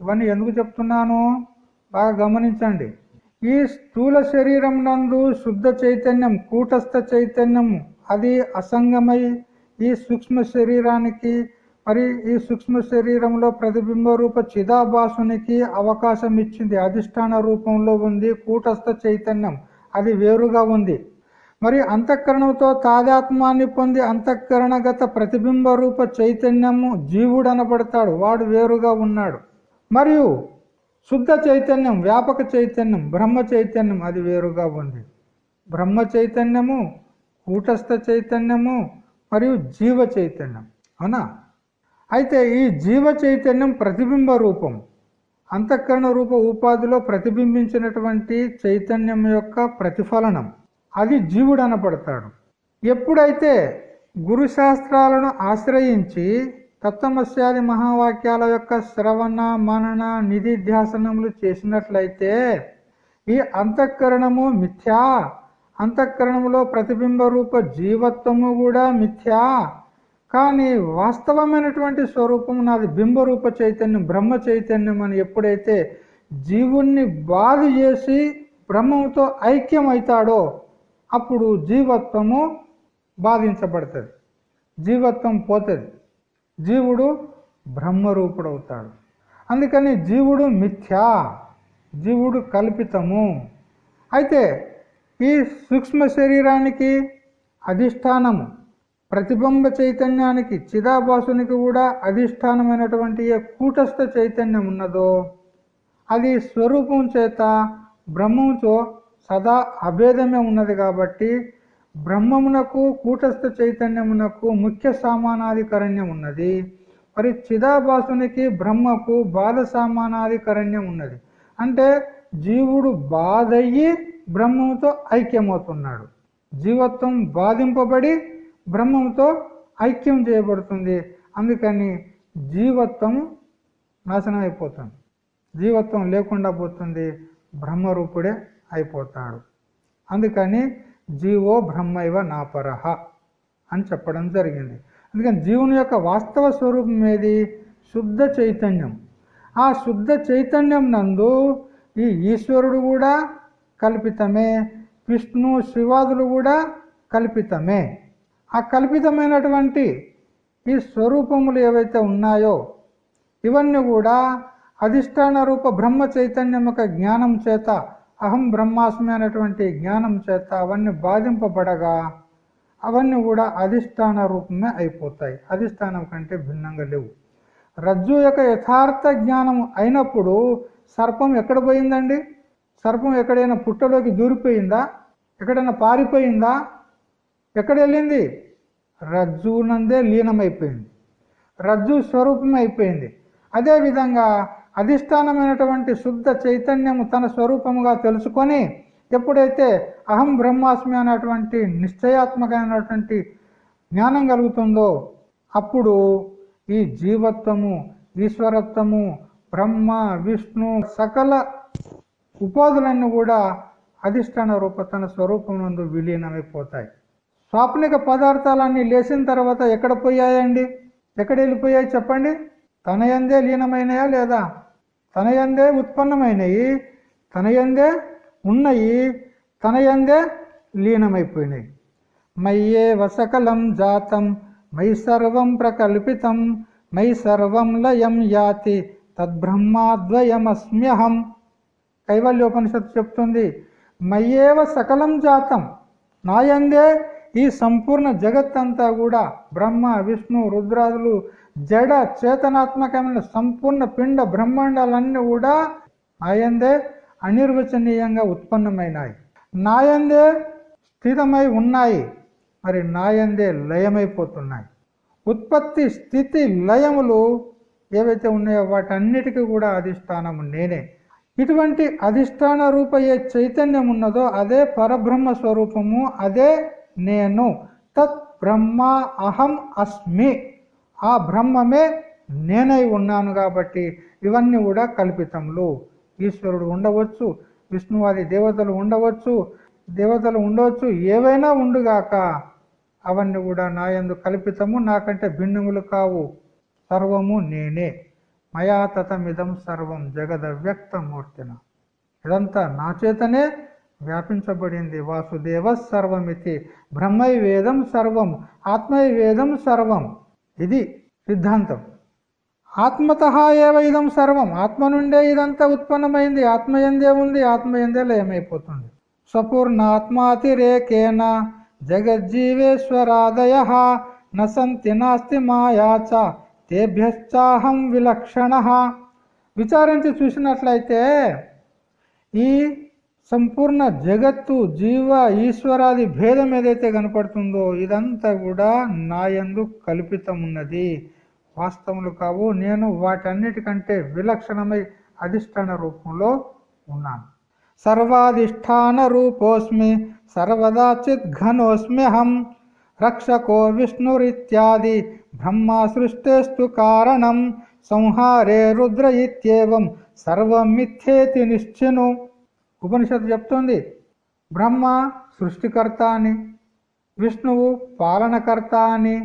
ఇవన్నీ ఎందుకు చెప్తున్నాను? బాగా గమనించండి. ఈ స్థూల శరీరం నందు శుద్ధ చైతన్యం కూటస్థ చైతన్యం అది అసంగమై ఈ సూక్ష్మ శరీరానికి మరి ఈ సూక్ష్మ శరీరంలో ప్రతిబింబ రూప చిదాభాసునికి అవకాశం ఇచ్చింది. అధిష్టాన రూపంలో ఉంది కూటస్థ చైతన్యం అది వేరుగా ఉంది. మరి అంతఃకరణంతో తాదాత్మాన్ని పొంది అంతఃకరణగత ప్రతిబింబ రూప చైతన్యము జీవుడు అనబడతాడు. వాడు వేరుగా ఉన్నాడు. మరియు శుద్ధ చైతన్యం వ్యాపక చైతన్యం బ్రహ్మ చైతన్యం అది వేరుగా ఉంది. బ్రహ్మ చైతన్యము కూటస్థ చైతన్యము మరియు జీవ చైతన్యం. అవునా? అయితే ఈ జీవ చైతన్యం ప్రతిబింబ రూపం అంతఃకరణ రూప ఉపాధిలో ప్రతిబింబించినటువంటి చైతన్యం యొక్క ప్రతిఫలనం. అది జీవుడు అనపడతాడు ఎప్పుడైతే గురు శాస్త్రాలను ఆశ్రయించి తత్వమస్యాది మహావాక్యాల యొక్క శ్రవణ మనన నిధిధ్యాసనములు చేసినట్లయితే ఈ అంతఃకరణము మిథ్యా. అంతఃకరణములో ప్రతిబింబ రూప జీవత్వము కూడా మిథ్యా. కానీ వాస్తవమైనటువంటి స్వరూపం నాది బింబరూప చైతన్యం బ్రహ్మ చైతన్యం అని ఎప్పుడైతే జీవుణ్ణి బాధ చేసి బ్రహ్మంతో ఐక్యం అవుతాడో అప్పుడు జీవత్వము బాధించబడుతుంది. జీవత్వం పోతుంది. జీవుడు బ్రహ్మరూపుడు అవుతాడు అందుకని జీవుడు మిథ్యా జీవుడు కల్పితము. అయితే ఈ సూక్ష్మ శరీరానికి అధిష్టానము ప్రతిబింబ చైతన్యానికి చిదాభాసునికి కూడా అధిష్టానమైనటువంటి ఏ కూటస్థ చైతన్యం ఉన్నదో అది స్వరూపం చేత బ్రహ్మంతో సదా అభేదమే ఉన్నది కాబట్టి బ్రహ్మమునకు కూటస్థ చైతన్యమునకు ముఖ్య సామానాధికరణ్యం ఉన్నది. మరి చిదాభాసునికి బ్రహ్మకు బాధ సామానాధికరణ్యం ఉన్నది. అంటే జీవుడు బాధయ్యి బ్రహ్మంతో ఐక్యమవుతున్నాడు. జీవత్వం బాధింపబడి బ్రహ్మంతో ఐక్యం చేయబడుతుంది. అందుకని జీవత్వం నాశనం అయిపోతుంది జీవత్వం లేకుండా పోతుంది. బ్రహ్మరూపుడే అయిపోతాడు. అందుకని జీవో బ్రహ్మైవ నాపరహ అని చెప్పడం జరిగింది. అందుకని జీవుని యొక్క వాస్తవ స్వరూపం ఏది? శుద్ధ చైతన్యం. ఆ శుద్ధ చైతన్యం నందు ఈ ఈశ్వరుడు కూడా కల్పితమే విష్ణు శివాదులు కూడా కల్పితమే. ఆ కల్పితమైనటువంటి ఈ స్వరూపములు ఏవైతే ఉన్నాయో ఇవన్నీ కూడా అధిష్టాన రూప బ్రహ్మ చైతన్యం యొక్క జ్ఞానం చేత అహం బ్రహ్మాస్మి అనేటువంటి జ్ఞానం చేత అవన్నీ బాధింపబడగా అవన్నీ కూడా అధిష్టాన రూపమే అయిపోతాయి. అధిష్టానం కంటే భిన్నంగా లేవు. రజ్జు యొక్క యథార్థ జ్ఞానం అయినప్పుడు సర్పం ఎక్కడ పోయిందండి? సర్పం ఎక్కడైనా పుట్టలోకి దూరిపోయిందా? ఎక్కడైనా పారిపోయిందా? ఎక్కడ వెళ్ళింది? రజ్జునందే లీనమైపోయింది. రజ్జు స్వరూపమే అయిపోయింది. అదేవిధంగా అధిష్టానమైనటువంటి శుద్ధ చైతన్యము తన స్వరూపముగా తెలుసుకొని ఎప్పుడైతే అహం బ్రహ్మాస్మి అనేటువంటి నిశ్చయాత్మకమైనటువంటి జ్ఞానం కలుగుతుందో అప్పుడు ఈ జీవత్వము ఈశ్వరత్వము బ్రహ్మ విష్ణు సకల ఉపాధులన్నీ కూడా అధిష్టాన రూప తన స్వరూపం నందు విలీనమైపోతాయి. స్వాప్నిక పదార్థాలన్నీ లేచిన తర్వాత ఎక్కడ పోయాయండి? ఎక్కడ వెళ్ళిపోయాయి చెప్పండి? తన ఎందే లీనమైనయా లేదా? తనయందే ఉత్పన్నమైనవి తనయందే ఉన్నాయి తన లీనమైపోయినాయి. మయ్యే వసకలం జాతం మై సర్వం ప్రకల్పితం మై సర్వం లయం యాతి తద్బ్రహ్మాద్వయమస్మ్యహం. కైవల్యోపనిషత్తు చెప్తుంది మయ్యేవ సకలం జాతం నాయందే ఈ సంపూర్ణ జగత్తంతా కూడా బ్రహ్మ విష్ణు రుద్రాదులు జడ చేతనాత్మకమైన సంపూర్ణ పిండ బ్రహ్మాండాలన్నీ కూడా నాయందే అనిర్వచనీయంగా ఉత్పన్నమైనాయి. నాయందే స్థితమై ఉన్నాయి. మరి నాయందే లయమైపోతున్నాయి. ఉత్పత్తి స్థితి లయములు ఏవైతే ఉన్నాయో వాటన్నిటికీ కూడా అధిష్టానము నేనే. ఇటువంటి అధిష్టాన రూప ఏ చైతన్యం ఉన్నదో అదే పరబ్రహ్మ స్వరూపము అదే నేను. తత్ బ్రహ్మ అహం అస్మి. ఆ బ్రహ్మమే నేనై ఉన్నాను కాబట్టి ఇవన్నీ కూడా కల్పితములు. ఈశ్వరుడు ఉండవచ్చు విష్ణువాది దేవతలు ఉండవచ్చు దేవతలు ఉండవచ్చు ఏవైనా ఉండుగాక అవన్నీ కూడా నాయందు కల్పితము నాకంటే భిన్నములు కావు. సర్వము నేనే. మయా తతమిదం సర్వం జగద వ్యక్తమూర్తిన. ఇదంతా నా చేతనే వ్యాపించబడింది. వాసుదేవ సర్వమితి. బ్రహ్మై వేదం సర్వం. ఆత్మై వేదం సర్వం. ఇది సిద్ధాంతం. ఆత్మత ఏవ ఇదం సర్వం. ఆత్మ నుండే ఇదంతా ఉత్పన్నమైంది. ఆత్మ ఎందే ఉంది ఆత్మ ఎందే లయమైపోతుంది. స్వపూర్ణాత్మాతిరేకేన జగజ్జీవేశ్వరాదయ నసంతి నాస్తి మాయాచ తేభ్యశ్చాహం విలక్షణ. విచారించి చూసినట్లయితే ఈ సంపూర్ణ జగత్తు జీవ ఈశ్వరాది భేదం ఏదైతే కనపడుతుందో ఇదంతా కూడా నాయందు కల్పితమున్నది. వాస్తవములు కావు. నేను వాటన్నిటికంటే విలక్షణమై అధిష్టాన రూపంలో ఉన్నాను. సర్వాధిష్టాన రూపోస్మి సర్వదా చిద్ఘనోస్మ్యహం రక్షకో విష్ణురిత్యాది బ్రహ్మ సృష్టేస్తు కారణం సంహారే రుద్ర ఇత్యేవం సర్వమిథ్యేతి నిశ్చిను. ఉపనిషత్తు చెప్తోంది. బ్రహ్మ సృష్టికర్త అని విష్ణువు పాలనకర్త అని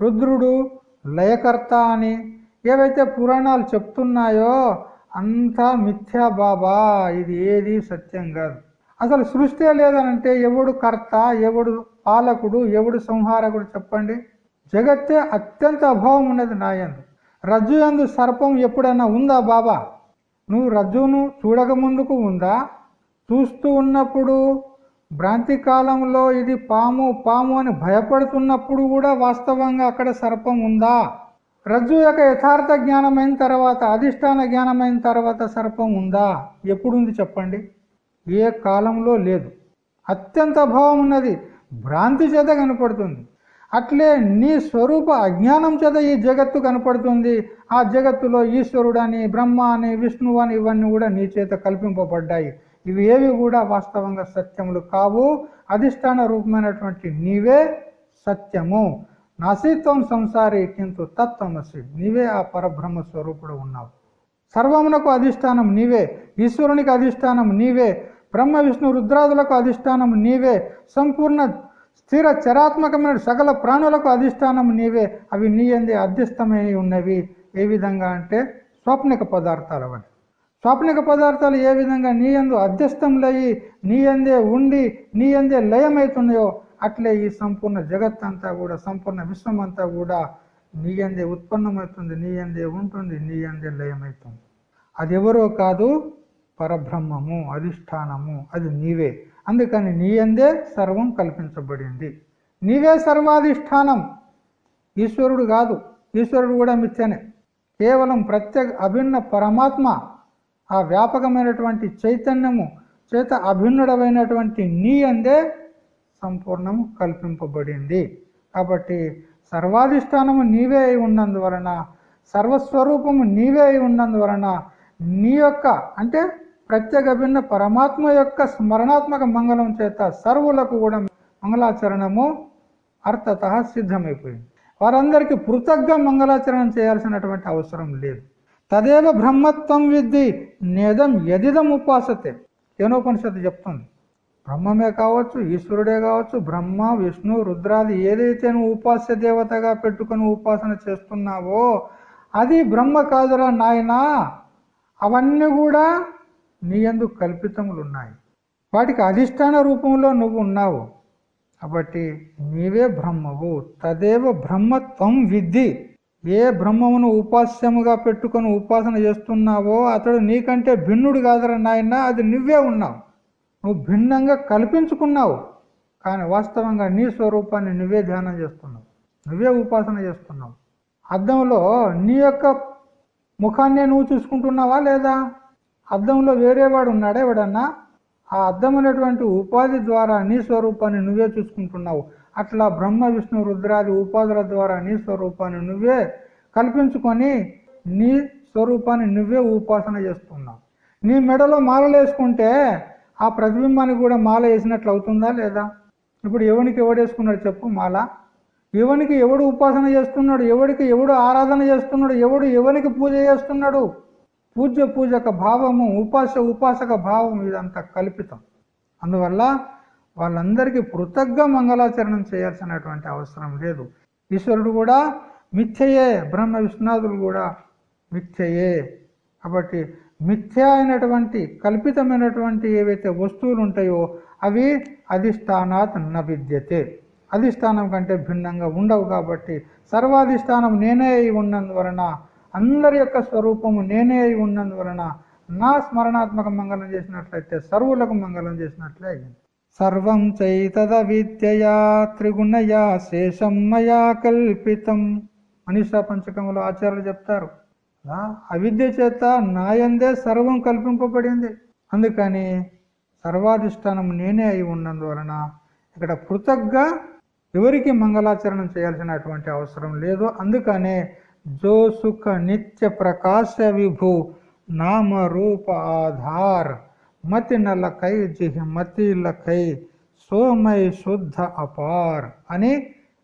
రుద్రుడు లయకర్త అని ఏవైతే పురాణాలు చెప్తున్నాయో అంతా మిథ్యా బాబా. ఇది ఏది సత్యం కాదు. అసలు సృష్టి లేదనంటే ఎవడు కర్త ఎవడు పాలకుడు ఎవడు సంహారకుడు చెప్పండి? జగత్తే అత్యంత అభావం ఉన్నది నాయందు. రజ్జు ఎందు సర్పం ఎప్పుడైనా ఉందా బాబా? నువ్వు రజ్జును చూడక ముందుకు ఉందా? చూస్తూ ఉన్నప్పుడు భ్రాంతి కాలంలో ఇది పాము పాము అని భయపడుతున్నప్పుడు కూడా వాస్తవంగా అక్కడ సర్పం ఉందా? రజ్జు యొక్క యథార్థ జ్ఞానమైన తర్వాత అధిష్టాన జ్ఞానమైన తర్వాత సర్పం ఉందా? ఎప్పుడుంది చెప్పండి? ఏ కాలంలో లేదు. అత్యంత భావం ఉన్నది. భ్రాంతి చేత కనపడుతుంది. అట్లే నీ స్వరూప అజ్ఞానం చేత ఈ జగత్తు కనపడుతుంది. ఆ జగత్తులో ఈశ్వరుడు అని బ్రహ్మ అని విష్ణువు అని ఇవన్నీ కూడా నీ చేత కల్పింపబడ్డాయి. ఇవి ఏవి కూడా వాస్తవంగా సత్యములు కావు. అధిష్టాన రూపమైనటువంటి నీవే సత్యము. నాసిత్వం సంసారి కింటు తత్వమసి నీవే ఆ పరబ్రహ్మ స్వరూపుడు ఉన్నావు. సర్వమునకు అధిష్టానం నీవే. ఈశ్వరునికి అధిష్టానం నీవే. బ్రహ్మ విష్ణు రుద్రాదులకు అధిష్టానం నీవే. సంపూర్ణ స్థిర చరాత్మకమైన సకల ప్రాణులకు అధిష్టానం నీవే. అవి నీ అందే అధ్యస్థమై ఉన్నవి. ఏ విధంగా అంటే స్వప్నిక పదార్థాలు స్వాప్నిక పదార్థాలు ఏ విధంగా నీ ఎందు అధ్యస్థంలయ్యి నీ ఎందే ఉండి నీ ఎందే లయమవుతున్నాయో అట్లే ఈ సంపూర్ణ జగత్ అంతా కూడా సంపూర్ణ విశ్వం అంతా కూడా నీ ఎందే ఉత్పన్నమవుతుంది నీ ఎందే ఉంటుంది నీ ఎందే లయమవుతుంది అది ఎవరో కాదు పరబ్రహ్మము అధిష్టానము అది నీవే. అందుకని నీ ఎందే సర్వం కల్పించబడింది. నీవే సర్వాధిష్టానం. ఈశ్వరుడు కాదు. ఈశ్వరుడు కూడా మిథ్యనే. కేవలం ప్రత్యేక అభిన్న పరమాత్మ ఆ వ్యాపకమైనటువంటి చైతన్యము చేత అభిన్నుడమైనటువంటి నీ అందే సంపూర్ణము కల్పింపబడింది. కాబట్టి సర్వాధిష్టానము నీవే అయి ఉన్నందువలన సర్వస్వరూపము నీవే అయి ఉన్నందువలన నీ యొక్క అంటే ప్రత్యేక భిన్న పరమాత్మ యొక్క స్మరణాత్మక మంగళం చేత సర్వులకు కూడా మంగళాచరణము అర్థత సిద్ధమైపోయింది. వారందరికీ పృథగ్గా మంగళాచరణం చేయాల్సినటువంటి అవసరం లేదు. తదేవ బ్రహ్మత్వం విద్ది నేదం ఎదిదం ఉపాసతే. ఏనోపనిషత్తు చెప్తుంది. బ్రహ్మమే కావచ్చు ఈశ్వరుడే కావచ్చు బ్రహ్మ విష్ణు రుద్రాది ఏదైతే నువ్వు ఉపాస్య దేవతగా పెట్టుకుని ఉపాసన చేస్తున్నావో అది బ్రహ్మ కాదురా నాయనా. అవన్నీ కూడా నీ ఎందుకు కల్పితములు ఉన్నాయి వాటికి అధిష్టాన రూపంలో నువ్వు ఉన్నావు. కాబట్టి నీవే బ్రహ్మవు. తదేవ బ్రహ్మత్వం విద్ది ఏ బ్రహ్మమును ఉపాస్యముగా పెట్టుకొని ఉపాసన చేస్తున్నావో అతడు నీకంటే భిన్నుడు కాదరా నాయన అది నువ్వే ఉన్నావు. నువ్వు భిన్నంగా కల్పించుకున్నావు. కానీ వాస్తవంగా నీ స్వరూపాన్ని నువ్వే ధ్యానం చేస్తున్నావు. నువ్వే ఉపాసన చేస్తున్నావు. అద్దంలో నీ యొక్క ముఖాన్నే నువ్వు చూసుకుంటున్నావా లేదా? అద్దంలో వేరేవాడు ఉన్నాడే ఎవడన్నా? ఆ అద్దం అనేటువంటి ఉపాధి ద్వారా నీ స్వరూపాన్ని నువ్వే చూసుకుంటున్నావు. అట్లా బ్రహ్మ విష్ణు రుద్రాది ఉపాధుల ద్వారా నీ స్వరూపాన్ని నువ్వే కల్పించుకొని నీ స్వరూపాన్ని నువ్వే ఉపాసన చేస్తున్నావు నీ మెడలో మాలలేసుకుంటే ఆ ప్రతిబింబానికి కూడా మాల వేసినట్లు అవుతుందా లేదా? ఇప్పుడు ఎవనికి ఎవడు వేసుకున్నాడు చెప్పు మాల? ఎవనికి ఎవడు ఉపాసన చేస్తున్నాడు? ఎవడికి ఎవడు ఆరాధన చేస్తున్నాడు? ఎవడు ఎవరికి పూజ చేస్తున్నాడు? పూజ్య పూజక భావము ఉపాస ఉపాసక భావం ఇదంతా కల్పితం. అందువల్ల వాళ్ళందరికీ పృథగ్గా మంగళాచరణం చేయాల్సినటువంటి అవసరం లేదు. ఈశ్వరుడు కూడా మిథ్యయే బ్రహ్మ విష్ణాదులు కూడా మిథ్యయే. కాబట్టి మిథ్య అయినటువంటి కల్పితమైనటువంటి ఏవైతే వస్తువులు ఉంటాయో అవి అధిష్టానాత్ న విద్యతే అధిష్టానం కంటే భిన్నంగా ఉండవు కాబట్టి సర్వాధిష్టానం నేనే అయి ఉన్నందువలన అందరి యొక్క స్వరూపము నేనే అయి ఉన్నందువలన నా స్మరణాత్మక మంగళం చేసినట్లయితే సర్వులకు మంగళం చేసినట్లే అయ్యింది. సర్వం చైతద విద్యయా త్రిగుణయా శేషం మయా కల్పితం. మనిషా పంచకంలో ఆచార్యులు చెప్తారు అవిద్య చేత నాయందే సర్వం కల్పింపబడింది. అందుకని సర్వాధిష్టానం నేనే అయి ఉన్నందువలన ఇక్కడ పృథగ్గా ఎవరికి మంగళాచరణం చేయాల్సినటువంటి అవసరం లేదు. అందుకనే జో సుఖ నిత్య ప్రకాశ విభు నామ రూప ఆధార్. మతి నలకై జిహి మతి లకై సోమై శుద్ధ అపార్ అని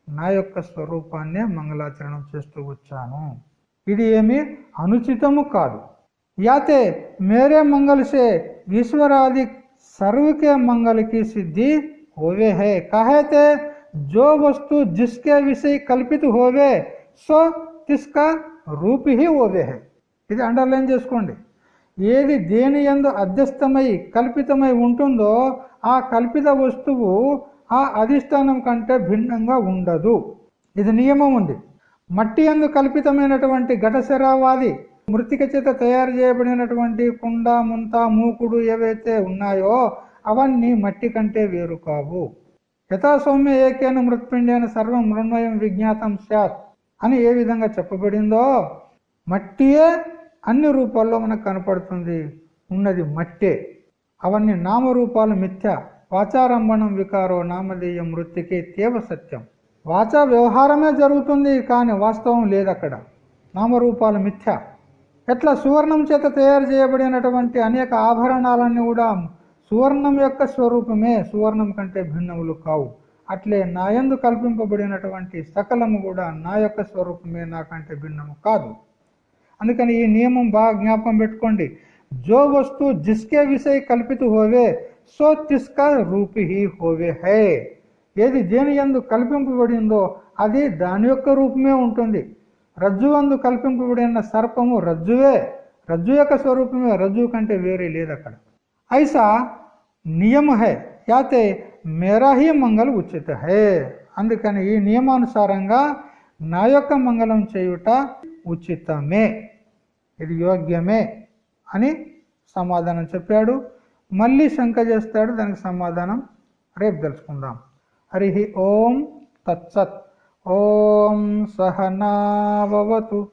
నా యొక్క స్వరూపాన్నే మంగళాచరణం చేస్తూ వచ్చాను ఇది ఏమి అనుచితము కాదు యాతే మేరే మంగళ సే ఈశ్వరాది సర్వకే మంగళ की सिद्धि होवे है कहते जो वस्तु जिसके विषय कल्पित होवे సో తిస్కా రూపి హి ఓవే హై ఇది అండర్లైన్ చేసుకోండి ఏది దేని ఎందు అధ్యస్థమై కల్పితమై ఉంటుందో ఆ కల్పిత వస్తువు ఆ అధిష్టానం కంటే భిన్నంగా ఉండదు. ఇది నియమం ఉంది. మట్టి ఎందు కల్పితమైనటువంటి ఘటశరావాది మృతిక చేత తయారు చేయబడినటువంటి కుండ ముంత మూకుడు ఏవైతే ఉన్నాయో అవన్నీ మట్టి కంటే వేరు కావు. యథాసౌమ్య ఏకేన మృత్పిండేన సర్వం మృణ్వయం విజ్ఞాతం స్యాత్ అని ఏ విధంగా చెప్పబడిందో మట్టియే అన్ని రూపాల్లో మనకు కనపడుతుంది. ఉన్నది మట్టే. అవన్నీ నామరూపాలు మిథ్య. వాచారంభణం వికారో నామధేయ మృతికే తేవ సత్యం. వాచా వ్యవహారమే జరుగుతుంది కానీ వాస్తవం లేదు అక్కడ నామరూపాలు మిథ్య. ఎట్లా సువర్ణం చేత తయారు చేయబడినటువంటి అనేక ఆభరణాలన్నీ కూడా సువర్ణం యొక్క స్వరూపమే. సువర్ణం కంటే భిన్నములు కావు. అట్లే నాయందు కల్పింపబడినటువంటి సకలము కూడా నా యొక్క స్వరూపమే. నాకంటే భిన్నము కాదు. అందుకని ఈ నియమం బాగా జ్ఞాపకం పెట్టుకోండి. జో వస్తు జిస్కే విషయ కల్పిత హోవే సో తిస్కా రూపి హోవే హే. ఏది దేని ఎందు కల్పింపబడిందో అది దాని యొక్క రూపమే ఉంటుంది. రజ్జు అందు కల్పింపబడిన సర్పము రజ్జువే. రజ్జు యొక్క స్వరూపమే రజ్జు కంటే వేరే లేదు అక్కడ. ఐసా నియమ హై. యాతే మేరా హీ మంగళ ఉచిత హే. అందుకని ఈ నియమానుసారంగా నా యొక్క మంగళం చేయుట ఉచితమే. ఇది యోగ్యమే అని సమాధానం చెప్పాడు. మళ్ళీ శంక చేస్తాడు. దానికి సమాధానం రేపు తెలుసుకుందాం. హరి ఓం తత్సత్. ఓం సహనావతు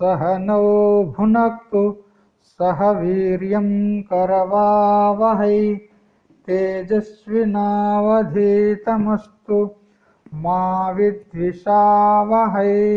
సహనౌ భునక్తు. సహ వీర్యం కరవావహై. తేజస్వినావధీతమస్తు. మా విద్విషావహై.